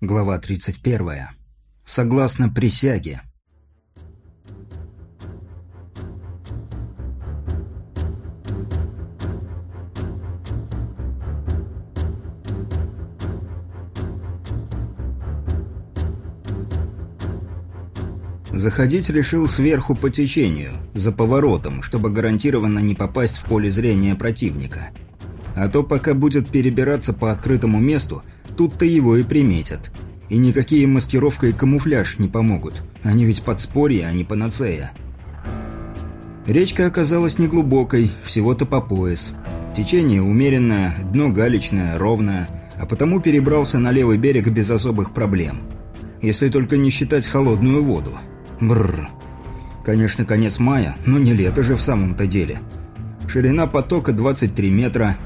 Глава 31. Согласно присяге. Заходить решил сверху по течению, за поворотом, чтобы гарантированно не попасть в поле зрения противника. А то пока будет перебираться по открытому месту – тут-то его и приметят. И никакие маскировка и камуфляж не помогут. Они ведь подспорье, а не панацея. Речка оказалась неглубокой, всего-то по пояс. Течение умеренное, дно галечное, ровное, а потому перебрался на левый берег без особых проблем. Если только не считать холодную воду. Бррр. Конечно, конец мая, но не лето же в самом-то деле. Ширина потока 23 метра.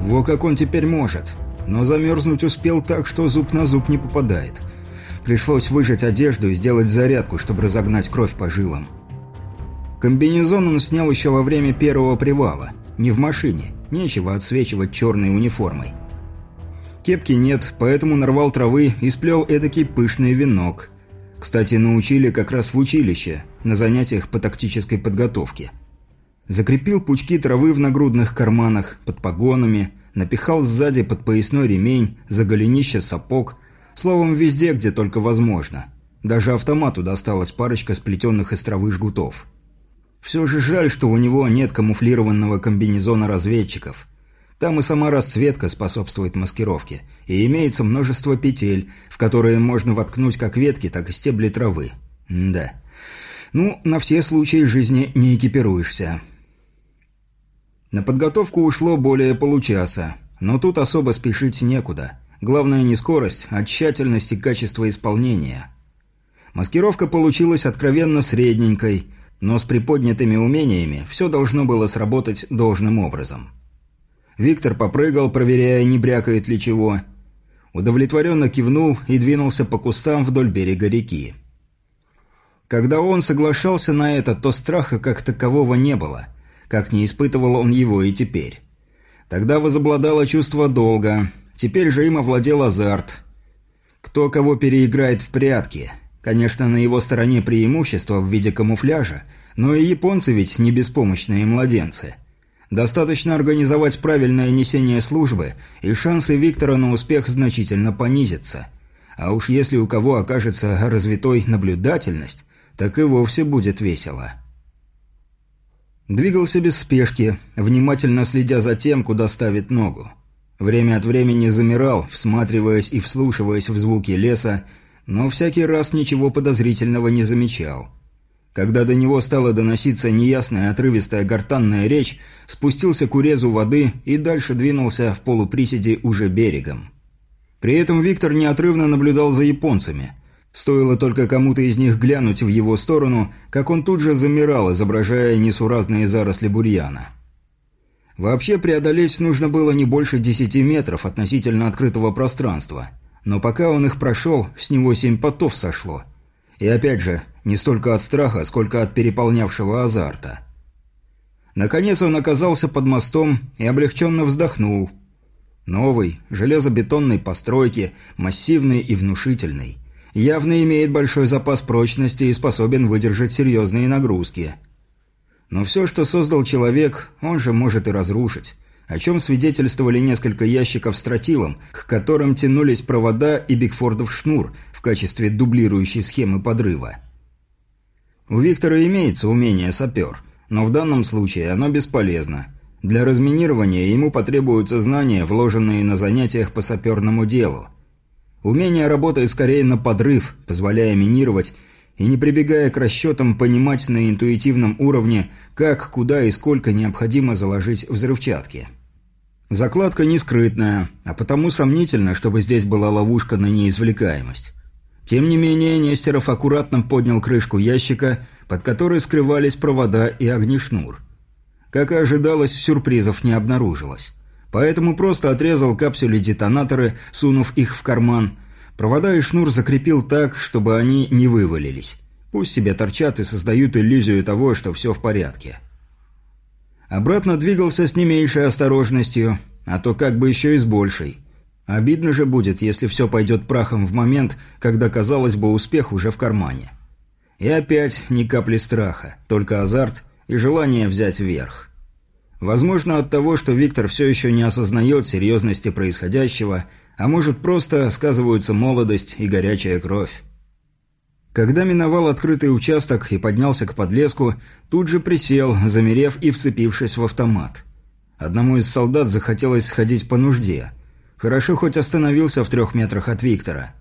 Во как он теперь может но замерзнуть успел так, что зуб на зуб не попадает. Пришлось выжать одежду и сделать зарядку, чтобы разогнать кровь по жилам. Комбинезон он снял еще во время первого привала. Не в машине, нечего отсвечивать черной униформой. Кепки нет, поэтому нарвал травы и сплел эдакий пышный венок. Кстати, научили как раз в училище, на занятиях по тактической подготовке. Закрепил пучки травы в нагрудных карманах, под погонами – напихал сзади под поясной ремень, за голенище сапог, словом, везде, где только возможно. Даже автомату досталась парочка сплетенных из травы жгутов. Все же жаль, что у него нет камуфлированного комбинезона разведчиков. Там и сама расцветка способствует маскировке, и имеется множество петель, в которые можно воткнуть как ветки, так и стебли травы. М да. Ну, на все случаи жизни не экипируешься. На подготовку ушло более получаса, но тут особо спешить некуда. Главное не скорость, а тщательность и качество исполнения. Маскировка получилась откровенно средненькой, но с приподнятыми умениями все должно было сработать должным образом. Виктор попрыгал, проверяя, не брякает ли чего. Удовлетворенно кивнул и двинулся по кустам вдоль берега реки. Когда он соглашался на это, то страха как такового не было – как не испытывал он его и теперь. Тогда возобладало чувство долга, теперь же им овладел азарт. Кто кого переиграет в прятки. Конечно, на его стороне преимущество в виде камуфляжа, но и японцы ведь не беспомощные младенцы. Достаточно организовать правильное несение службы, и шансы Виктора на успех значительно понизятся. А уж если у кого окажется развитой наблюдательность, так и вовсе будет весело. Двигался без спешки, внимательно следя за тем, куда ставит ногу. Время от времени замирал, всматриваясь и вслушиваясь в звуки леса, но всякий раз ничего подозрительного не замечал. Когда до него стала доноситься неясная отрывистая гортанная речь, спустился к урезу воды и дальше двинулся в полуприседе уже берегом. При этом Виктор неотрывно наблюдал за японцами – Стоило только кому-то из них глянуть в его сторону, как он тут же замирал, изображая несуразные заросли бурьяна. Вообще преодолеть нужно было не больше десяти метров относительно открытого пространства. Но пока он их прошел, с него семь потов сошло. И опять же, не столько от страха, сколько от переполнявшего азарта. Наконец он оказался под мостом и облегченно вздохнул. Новый, железобетонной постройки, массивный и внушительный явно имеет большой запас прочности и способен выдержать серьезные нагрузки. Но все, что создал человек, он же может и разрушить, о чем свидетельствовали несколько ящиков с тротилом, к которым тянулись провода и Бигфордов шнур в качестве дублирующей схемы подрыва. У Виктора имеется умение сапер, но в данном случае оно бесполезно. Для разминирования ему потребуются знания, вложенные на занятиях по саперному делу – Умение работает скорее на подрыв, позволяя минировать и не прибегая к расчетам понимать на интуитивном уровне, как, куда и сколько необходимо заложить взрывчатки. Закладка не скрытная, а потому сомнительно, чтобы здесь была ловушка на неизвлекаемость. Тем не менее, Нестеров аккуратно поднял крышку ящика, под которой скрывались провода и огнешнур. Как и ожидалось, сюрпризов не обнаружилось. Поэтому просто отрезал капсули-детонаторы, сунув их в карман. Провода и шнур закрепил так, чтобы они не вывалились. Пусть себе торчат и создают иллюзию того, что все в порядке. Обратно двигался с не меньшей осторожностью, а то как бы еще и с большей. Обидно же будет, если все пойдет прахом в момент, когда, казалось бы, успех уже в кармане. И опять ни капли страха, только азарт и желание взять верх. Возможно, от того, что Виктор все еще не осознает серьезности происходящего, а может просто сказываются молодость и горячая кровь. Когда миновал открытый участок и поднялся к подлеску, тут же присел, замерев и вцепившись в автомат. Одному из солдат захотелось сходить по нужде. Хорошо хоть остановился в трех метрах от Виктора.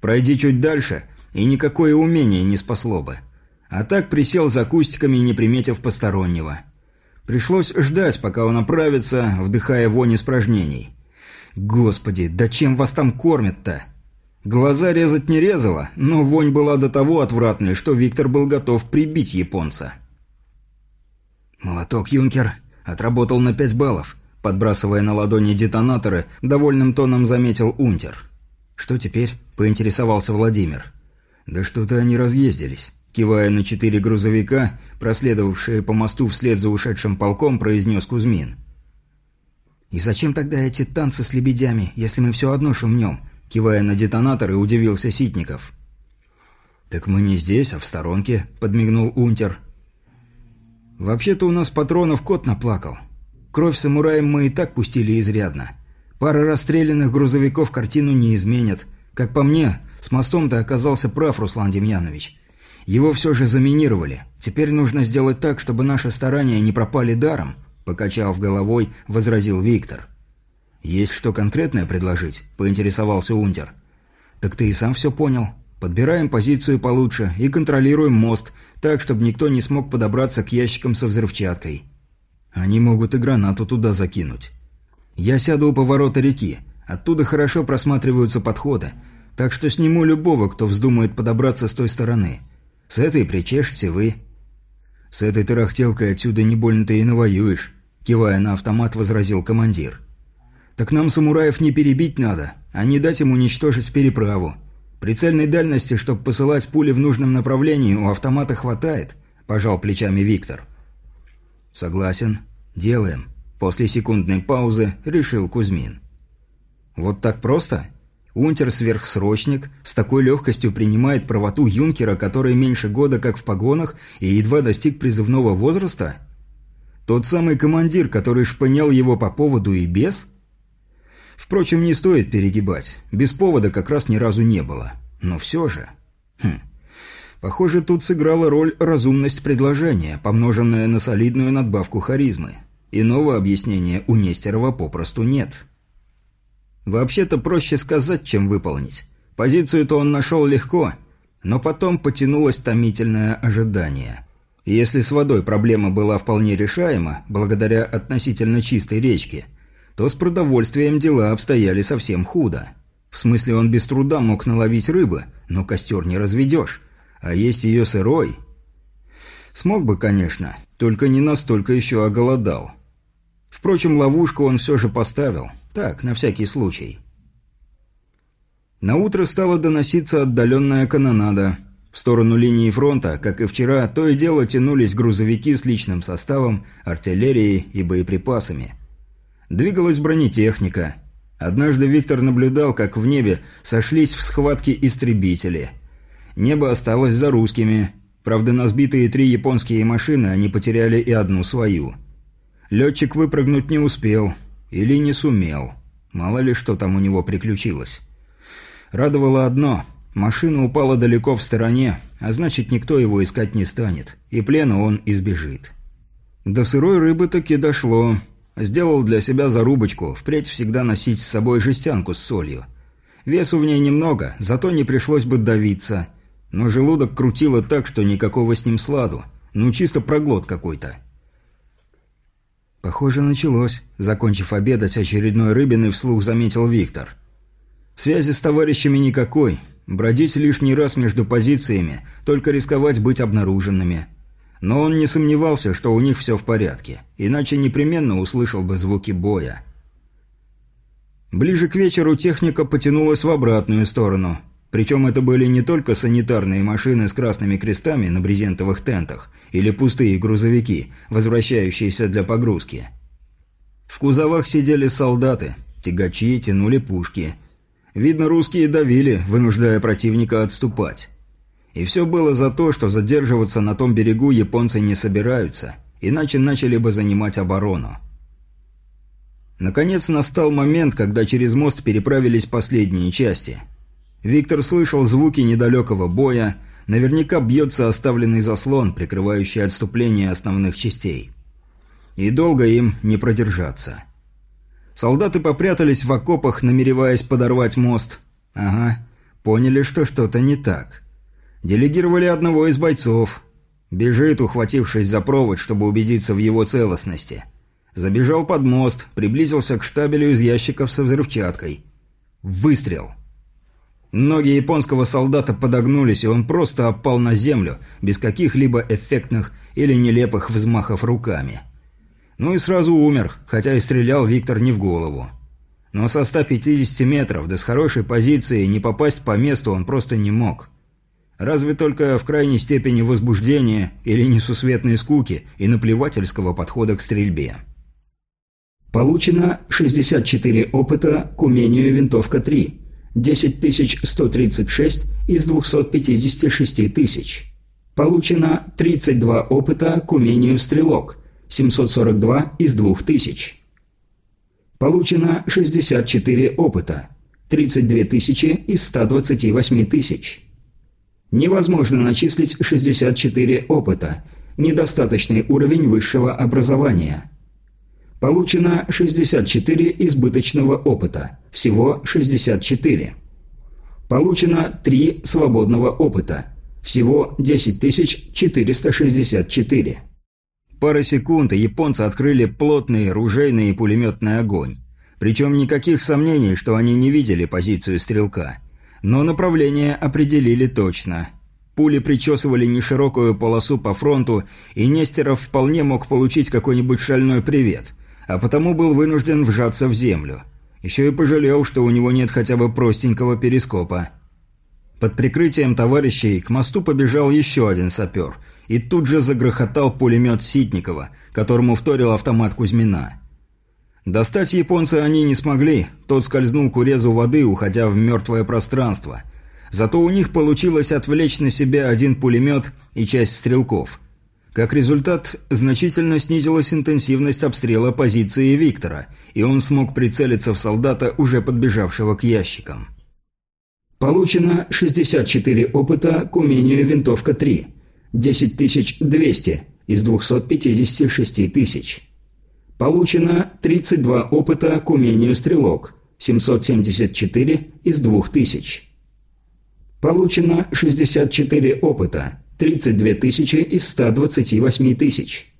Пройди чуть дальше, и никакое умение не спасло бы. А так присел за кустиками, не приметив постороннего. Пришлось ждать, пока он оправится, вдыхая вонь испражнений. «Господи, да чем вас там кормят-то?» Глаза резать не резало, но вонь была до того отвратной, что Виктор был готов прибить японца. «Молоток, юнкер!» Отработал на пять баллов. Подбрасывая на ладони детонаторы, довольным тоном заметил Унтер. «Что теперь?» – поинтересовался Владимир. «Да что-то они разъездились». Кивая на четыре грузовика, проследовавшие по мосту вслед за ушедшим полком, произнес Кузьмин. «И зачем тогда эти танцы с лебедями, если мы все одно шумнем?» Кивая на детонаторы, удивился Ситников. «Так мы не здесь, а в сторонке», — подмигнул Унтер. «Вообще-то у нас патронов кот наплакал. Кровь самураем мы и так пустили изрядно. Пара расстрелянных грузовиков картину не изменят. Как по мне, с мостом-то оказался прав Руслан Демьянович. Его все же заминировали. Теперь нужно сделать так, чтобы наши старания не пропали даром», — покачав головой, возразил Виктор. «Есть что конкретное предложить?» – поинтересовался Унтер. «Так ты и сам все понял. Подбираем позицию получше и контролируем мост, так, чтобы никто не смог подобраться к ящикам со взрывчаткой. Они могут и гранату туда закинуть. Я сяду у поворота реки. Оттуда хорошо просматриваются подходы, так что сниму любого, кто вздумает подобраться с той стороны. С этой причешете вы». «С этой тарахтелкой отсюда не больно ты и навоюешь», – кивая на автомат, возразил командир. «Так нам самураев не перебить надо, а не дать им уничтожить переправу. Прицельной дальности, чтобы посылать пули в нужном направлении, у автомата хватает», – пожал плечами Виктор. «Согласен. Делаем», – после секундной паузы решил Кузьмин. «Вот так просто?» Унтер-сверхсрочник с такой легкостью принимает правоту юнкера, который меньше года как в погонах и едва достиг призывного возраста? Тот самый командир, который шпынял его по поводу и без? Впрочем, не стоит перегибать. Без повода как раз ни разу не было. Но все же... Хм. Похоже, тут сыграла роль разумность предложения, помноженная на солидную надбавку харизмы. Иного объяснения у Нестерова попросту нет. Вообще-то проще сказать, чем выполнить. Позицию-то он нашел легко, но потом потянулось томительное ожидание. Если с водой проблема была вполне решаема, благодаря относительно чистой речке, то с продовольствием дела обстояли совсем худо. В смысле, он без труда мог наловить рыбы, но костер не разведешь, а есть ее сырой. Смог бы, конечно, только не настолько еще оголодал. Впрочем, ловушку он все же поставил, так, на всякий случай. На утро стала доноситься отдаленная канонада. В сторону линии фронта, как и вчера, то и дело тянулись грузовики с личным составом, артиллерией и боеприпасами – Двигалась бронетехника. Однажды Виктор наблюдал, как в небе сошлись в схватке истребители. Небо осталось за русскими. Правда, на сбитые три японские машины они потеряли и одну свою. Летчик выпрыгнуть не успел. Или не сумел. Мало ли что там у него приключилось. Радовало одно. Машина упала далеко в стороне, а значит, никто его искать не станет. И плена он избежит. До сырой рыбы таки дошло. Сделал для себя зарубочку, впредь всегда носить с собой жестянку с солью. Весу в ней немного, зато не пришлось бы давиться. Но желудок крутило так, что никакого с ним сладу. Ну, чисто проглот какой-то. Похоже, началось. Закончив обедать, очередной рыбины вслух заметил Виктор. Связи с товарищами никакой. Бродить лишний раз между позициями, только рисковать быть обнаруженными. Но он не сомневался, что у них все в порядке, иначе непременно услышал бы звуки боя. Ближе к вечеру техника потянулась в обратную сторону. Причем это были не только санитарные машины с красными крестами на брезентовых тентах или пустые грузовики, возвращающиеся для погрузки. В кузовах сидели солдаты. Тягачи тянули пушки. Видно, русские давили, вынуждая противника отступать. И все было за то, что задерживаться на том берегу японцы не собираются, иначе начали бы занимать оборону. Наконец настал момент, когда через мост переправились последние части. Виктор слышал звуки недалекого боя, наверняка бьется оставленный заслон, прикрывающий отступление основных частей. И долго им не продержаться. Солдаты попрятались в окопах, намереваясь подорвать мост. Ага, поняли, что что-то не так. Делегировали одного из бойцов. Бежит, ухватившись за провод, чтобы убедиться в его целостности. Забежал под мост, приблизился к штабелю из ящиков со взрывчаткой. Выстрел. Ноги японского солдата подогнулись, и он просто опал на землю, без каких-либо эффектных или нелепых взмахов руками. Ну и сразу умер, хотя и стрелял Виктор не в голову. Но со 150 метров, да с хорошей позиции, не попасть по месту он просто не мог. Разве только в крайней степени возбуждения или несусветной скуки и наплевательского подхода к стрельбе. Получено 64 опыта к умению винтовка 3. 10136 из 256 тысяч. Получено 32 опыта к умению стрелок. 742 из 2000. Получено 64 опыта. 32 тысячи из 128 тысяч. Невозможно начислить 64 опыта. Недостаточный уровень высшего образования. Получено 64 избыточного опыта. Всего 64. Получено 3 свободного опыта. Всего 10464. Пара секунд, и японцы открыли плотный ружейный и пулеметный огонь. Причем никаких сомнений, что они не видели позицию стрелка. Но направление определили точно. Пули причесывали неширокую полосу по фронту, и Нестеров вполне мог получить какой-нибудь шальной привет – а потому был вынужден вжаться в землю. Еще и пожалел, что у него нет хотя бы простенького перископа. Под прикрытием товарищей к мосту побежал еще один сапер, и тут же загрохотал пулемет Ситникова, которому вторил автомат Кузьмина. Достать японца они не смогли, тот скользнул к урезу воды, уходя в мертвое пространство. Зато у них получилось отвлечь на себя один пулемет и часть стрелков – как результат, значительно снизилась интенсивность обстрела позиции Виктора, и он смог прицелиться в солдата, уже подбежавшего к ящикам. Получено 64 опыта к умению винтовка 3. 10200 из 256 тысяч. Получено 32 опыта к умению стрелок. 774 из 2000. Получено 64 опыта. 32 тысячи из 128 тысяч.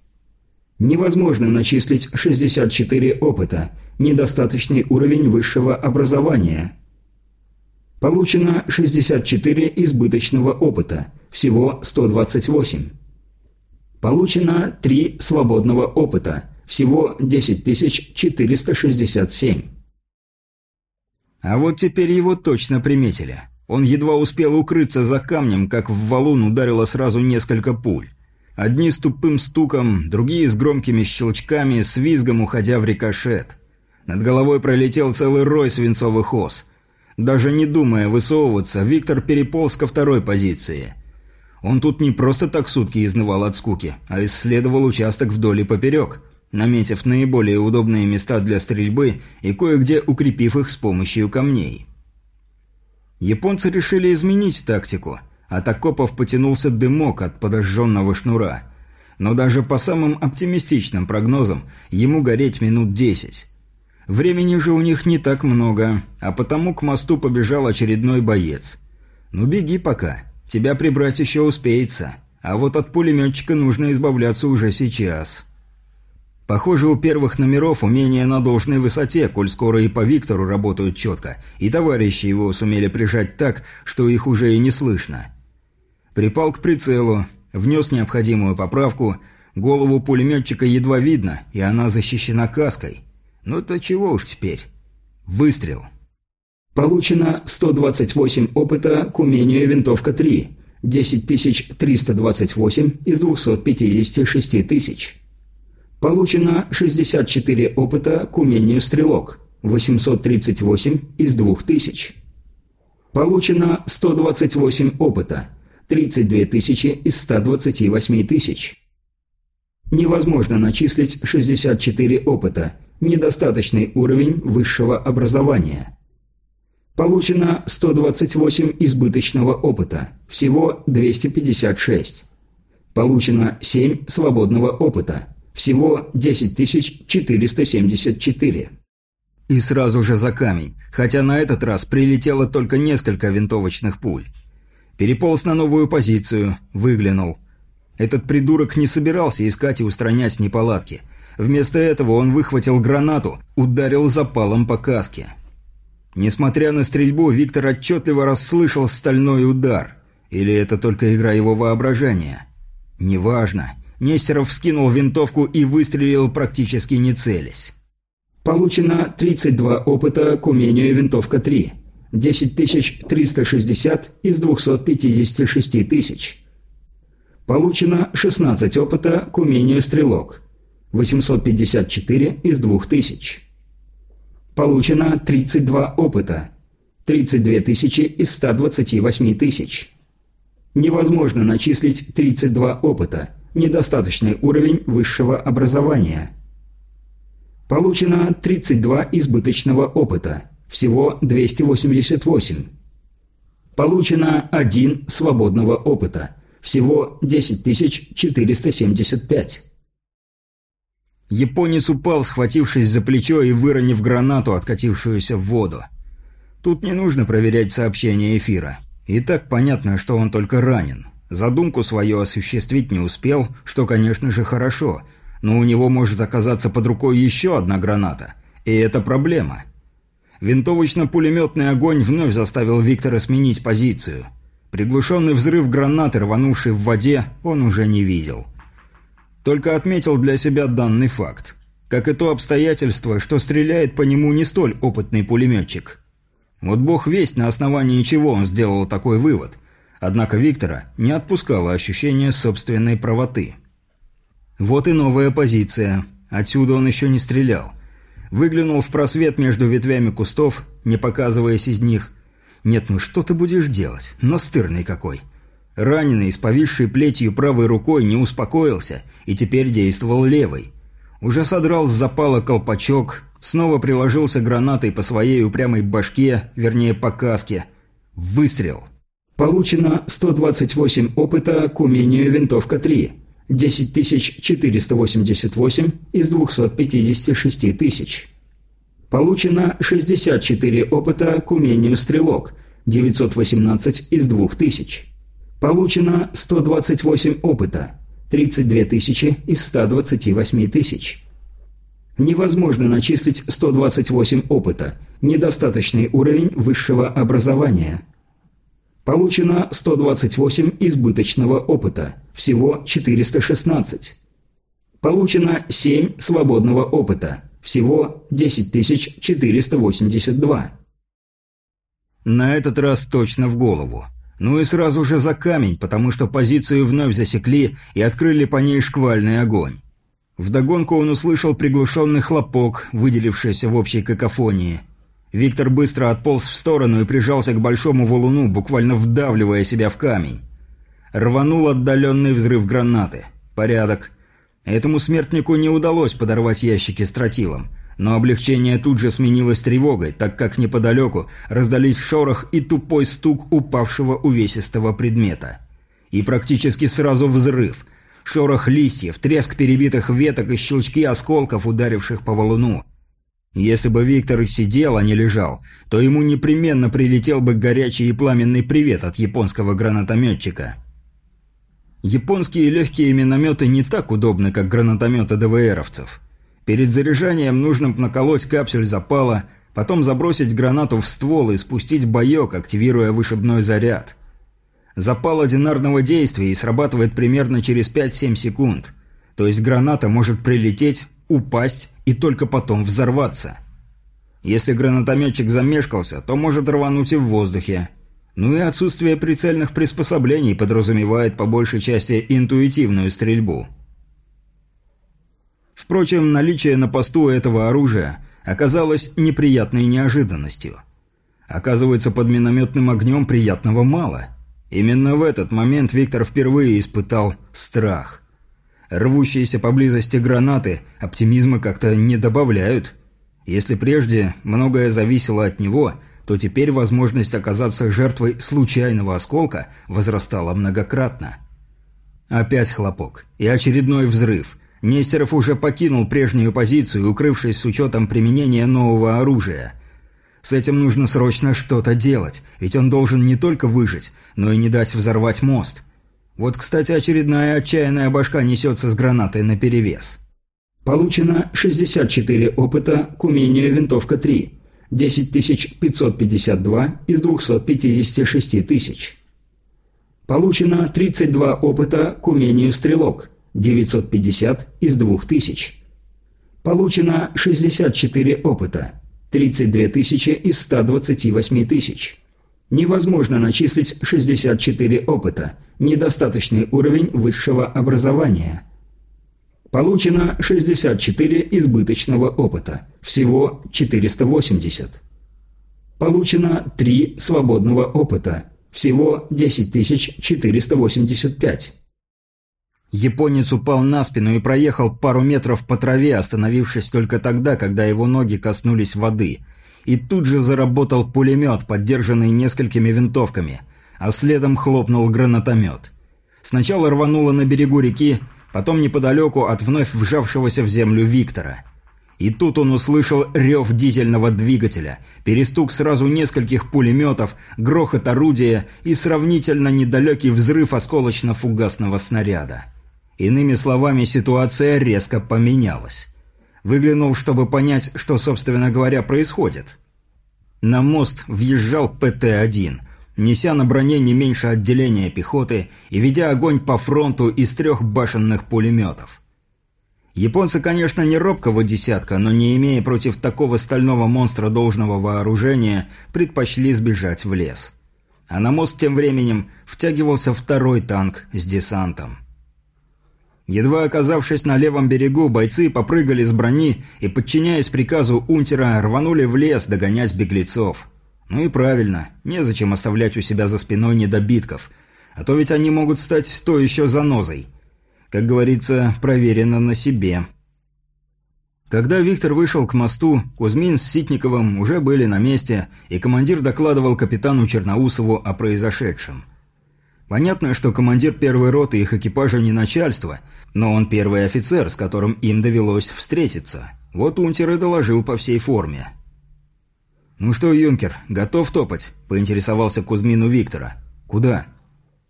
Невозможно начислить 64 опыта, недостаточный уровень высшего образования. Получено 64 избыточного опыта, всего 128. Получено 3 свободного опыта, всего 10 467. А вот теперь его точно приметили. Он едва успел укрыться за камнем, как в валун ударило сразу несколько пуль. Одни с тупым стуком, другие с громкими щелчками, с визгом уходя в рикошет. Над головой пролетел целый рой свинцовых ос. Даже не думая высовываться, Виктор переполз ко второй позиции. Он тут не просто так сутки изнывал от скуки, а исследовал участок вдоль и поперек, наметив наиболее удобные места для стрельбы и кое-где укрепив их с помощью камней. Японцы решили изменить тактику. От окопов потянулся дымок от подожженного шнура. Но даже по самым оптимистичным прогнозам ему гореть минут десять. Времени же у них не так много, а потому к мосту побежал очередной боец. «Ну беги пока, тебя прибрать еще успеется, а вот от пулеметчика нужно избавляться уже сейчас». Похоже, у первых номеров умения на должной высоте, коль скоро и по Виктору работают четко, и товарищи его сумели прижать так, что их уже и не слышно. Припал к прицелу, внес необходимую поправку, голову пулеметчика едва видно, и она защищена каской. Ну то чего уж теперь. Выстрел. Получено 128 опыта к умению винтовка 3. 10328 из 256 тысяч. Получено 64 опыта к умению стрелок. 838 из 2000. Получено 128 опыта, 32 тысячи из 128 тысяч. Невозможно начислить 64 опыта, недостаточный уровень высшего образования. Получено 128 избыточного опыта, всего 256. Получено 7 свободного опыта, всего 10474. И сразу же за камень, хотя на этот раз прилетело только несколько винтовочных пуль. Переполз на новую позицию, выглянул. Этот придурок не собирался искать и устранять неполадки. Вместо этого он выхватил гранату, ударил запалом по каске. Несмотря на стрельбу, Виктор отчетливо расслышал стальной удар. Или это только игра его воображения? Неважно. Нестеров вскинул винтовку и выстрелил практически не целясь. Получено 32 опыта к умению винтовка 3. 10360 из 256 тысяч. Получено 16 опыта к умению стрелок. 854 из 2000. Получено 32 опыта. 32 тысячи из 128 тысяч. Невозможно начислить 32 опыта. Недостаточный уровень высшего образования. Получено 32 избыточного опыта. Всего 288. Получено 1 свободного опыта. Всего 10475. Японец упал, схватившись за плечо и выронив гранату, откатившуюся в воду. Тут не нужно проверять сообщение эфира. И так понятно, что он только ранен. Задумку свою осуществить не успел, что, конечно же, хорошо, но у него может оказаться под рукой еще одна граната. И это проблема. Винтовочно-пулеметный огонь вновь заставил Виктора сменить позицию. Приглушенный взрыв гранаты, рванувший в воде, он уже не видел. Только отметил для себя данный факт. Как и то обстоятельство, что стреляет по нему не столь опытный пулеметчик. Вот бог весть, на основании чего он сделал такой вывод. Однако Виктора не отпускало ощущение собственной правоты. Вот и новая позиция. Отсюда он еще не стрелял. Выглянул в просвет между ветвями кустов, не показываясь из них. Нет, ну что ты будешь делать? Настырный какой. Раненый, с повисшей плетью правой рукой, не успокоился и теперь действовал левой. Уже содрал с запала колпачок, снова приложился гранатой по своей упрямой башке, вернее по каске. Выстрел. Получено 128 опыта к умению винтовка 3. 10488 из 256 тысяч. Получено 64 опыта к умению стрелок. 918 из 2000. Получено 128 опыта. 32 тысячи из 128 тысяч. Невозможно начислить 128 опыта. Недостаточный уровень высшего образования. Получено 128 избыточного опыта. Всего 416. Получено 7 свободного опыта. Всего 10482. На этот раз точно в голову. Ну и сразу же за камень, потому что позицию вновь засекли и открыли по ней шквальный огонь. Вдогонку он услышал приглушенный хлопок, выделившийся в общей какофонии. Виктор быстро отполз в сторону и прижался к большому валуну, буквально вдавливая себя в камень. Рванул отдаленный взрыв гранаты. Порядок. Этому смертнику не удалось подорвать ящики с тротилом. Но облегчение тут же сменилось тревогой, так как неподалеку раздались шорох и тупой стук упавшего увесистого предмета. И практически сразу взрыв. Шорох листьев, треск перебитых веток и щелчки осколков, ударивших по валуну. Если бы Виктор и сидел, а не лежал, то ему непременно прилетел бы горячий и пламенный привет от японского гранатометчика. Японские легкие минометы не так удобны, как гранатометы ДВРовцев. Перед заряжанием нужно наколоть капсюль запала, потом забросить гранату в ствол и спустить боек, активируя вышибной заряд. Запал одинарного действия и срабатывает примерно через 5-7 секунд. То есть граната может прилететь, упасть и только потом взорваться. Если гранатометчик замешкался, то может рвануть и в воздухе. Ну и отсутствие прицельных приспособлений подразумевает по большей части интуитивную стрельбу. Впрочем, наличие на посту этого оружия оказалось неприятной неожиданностью. Оказывается, под минометным огнем приятного мало. Именно в этот момент Виктор впервые испытал страх. Рвущиеся поблизости гранаты оптимизма как-то не добавляют. Если прежде многое зависело от него, то теперь возможность оказаться жертвой случайного осколка возрастала многократно. Опять хлопок. И очередной взрыв. Нестеров уже покинул прежнюю позицию, укрывшись с учетом применения нового оружия. С этим нужно срочно что-то делать, ведь он должен не только выжить, но и не дать взорвать мост. Вот, кстати, очередная отчаянная башка несется с гранатой наперевес. Получено 64 опыта к умению «Винтовка 3». 10552 из 256 тысяч. Получено 32 опыта к умению «Стрелок» 950 из 2000. Получено 64 опыта 32 тысячи из 128 тысяч. Невозможно начислить 64 опыта, недостаточный уровень высшего образования. Получено 64 избыточного опыта, всего 480. Получено 3 свободного опыта, всего 10485. Японец упал на спину и проехал пару метров по траве, остановившись только тогда, когда его ноги коснулись воды. И тут же заработал пулемет, поддержанный несколькими винтовками, а следом хлопнул гранатомет. Сначала рвануло на берегу реки, потом неподалеку от вновь вжавшегося в землю Виктора – и тут он услышал рев дизельного двигателя, перестук сразу нескольких пулеметов, грохот орудия и сравнительно недалекий взрыв осколочно-фугасного снаряда. Иными словами, ситуация резко поменялась. Выглянул, чтобы понять, что, собственно говоря, происходит. На мост въезжал ПТ-1, неся на броне не меньше отделения пехоты и ведя огонь по фронту из трех башенных пулеметов. Японцы, конечно, не робкого десятка, но не имея против такого стального монстра должного вооружения, предпочли сбежать в лес. А на мост тем временем втягивался второй танк с десантом. Едва оказавшись на левом берегу, бойцы попрыгали с брони и, подчиняясь приказу унтера, рванули в лес догонять беглецов. Ну и правильно, незачем оставлять у себя за спиной недобитков, а то ведь они могут стать то еще занозой. Как говорится, проверено на себе. Когда Виктор вышел к мосту, Кузьмин с Ситниковым уже были на месте, и командир докладывал капитану Черноусову о произошедшем. Понятно, что командир первой роты их экипажа не начальство, но он первый офицер, с которым им довелось встретиться. Вот Унтер и доложил по всей форме. «Ну что, юнкер, готов топать?» – поинтересовался Кузьмин у Виктора. «Куда?»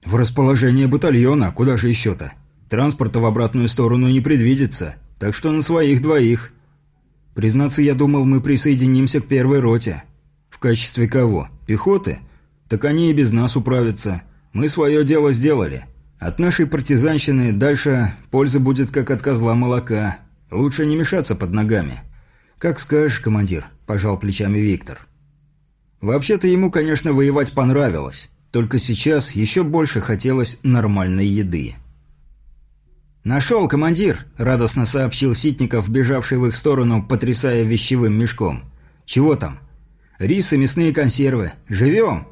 «В расположение батальона, куда же еще-то?» Транспорта в обратную сторону не предвидится, так что на своих двоих. Признаться, я думал, мы присоединимся к первой роте. В качестве кого? Пехоты? Так они и без нас управятся. Мы свое дело сделали. От нашей партизанщины дальше польза будет как от козла молока. Лучше не мешаться под ногами. Как скажешь, командир, пожал плечами Виктор. Вообще-то ему, конечно, воевать понравилось. Только сейчас еще больше хотелось нормальной еды. «Нашел, командир!» – радостно сообщил Ситников, бежавший в их сторону, потрясая вещевым мешком. «Чего там?» «Рис и мясные консервы. Живем?»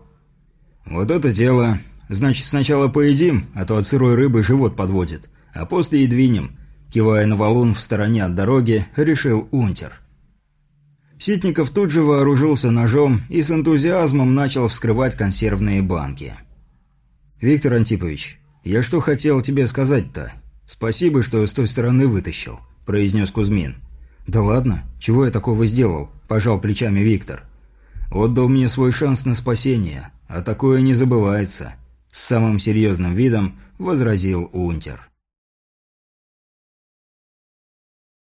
«Вот это дело. Значит, сначала поедим, а то от сырой рыбы живот подводит. А после и двинем», – кивая на валун в стороне от дороги, решил Унтер. Ситников тут же вооружился ножом и с энтузиазмом начал вскрывать консервные банки. «Виктор Антипович, я что хотел тебе сказать-то?» «Спасибо, что с той стороны вытащил», – произнес Кузьмин. «Да ладно, чего я такого сделал?» – пожал плечами Виктор. «Отдал мне свой шанс на спасение, а такое не забывается», – с самым серьезным видом возразил Унтер.